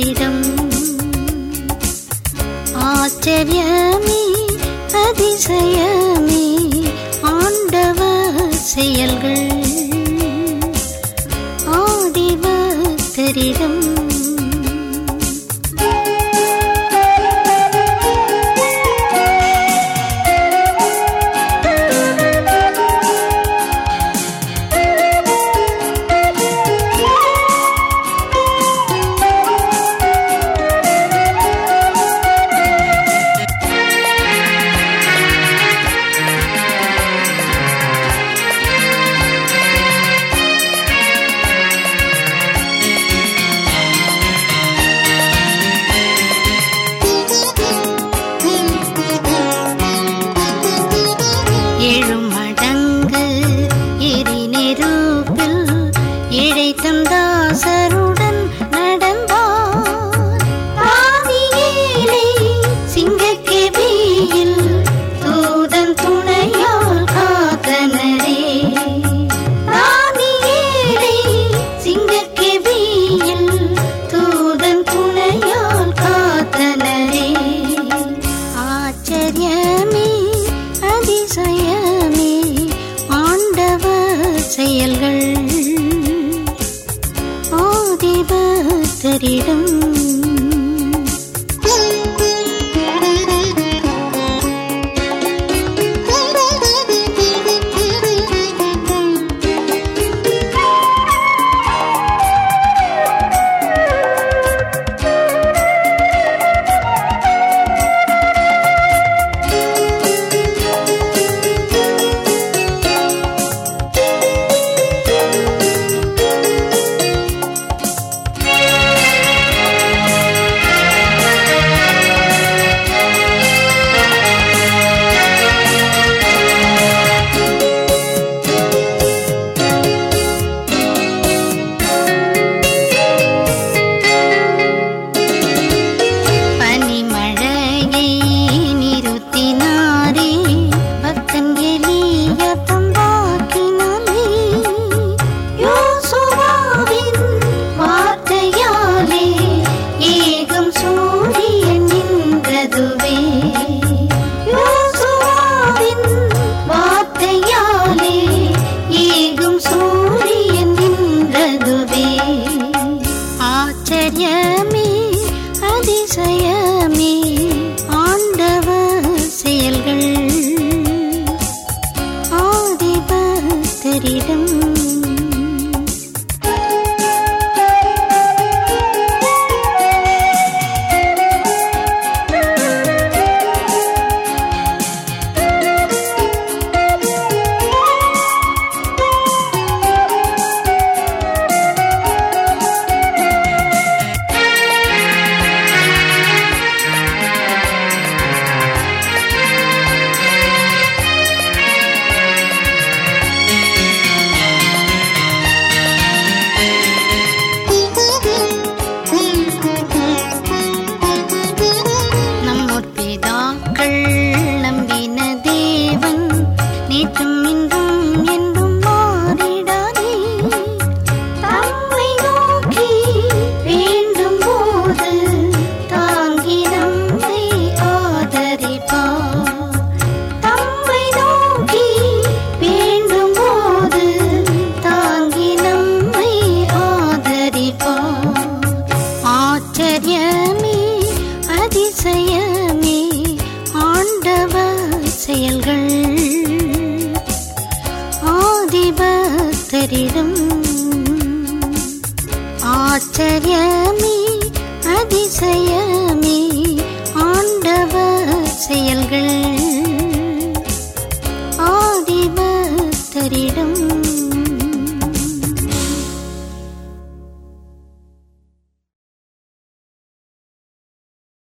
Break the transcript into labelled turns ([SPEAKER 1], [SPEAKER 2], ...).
[SPEAKER 1] அற்புதம் ஆச்சரியமே அதிசயமே ஆண்டவ செயல்கள். ஆதிவ சரிதம் some ഭക്തരിടം அதிசயமே ஆண்டவ செயல்கள். ஆதிபக்தரிடம் ஆச்சரியமே அதிசயமே ஆண்டவ செயல்கள். ஆதிபக்தரிடம்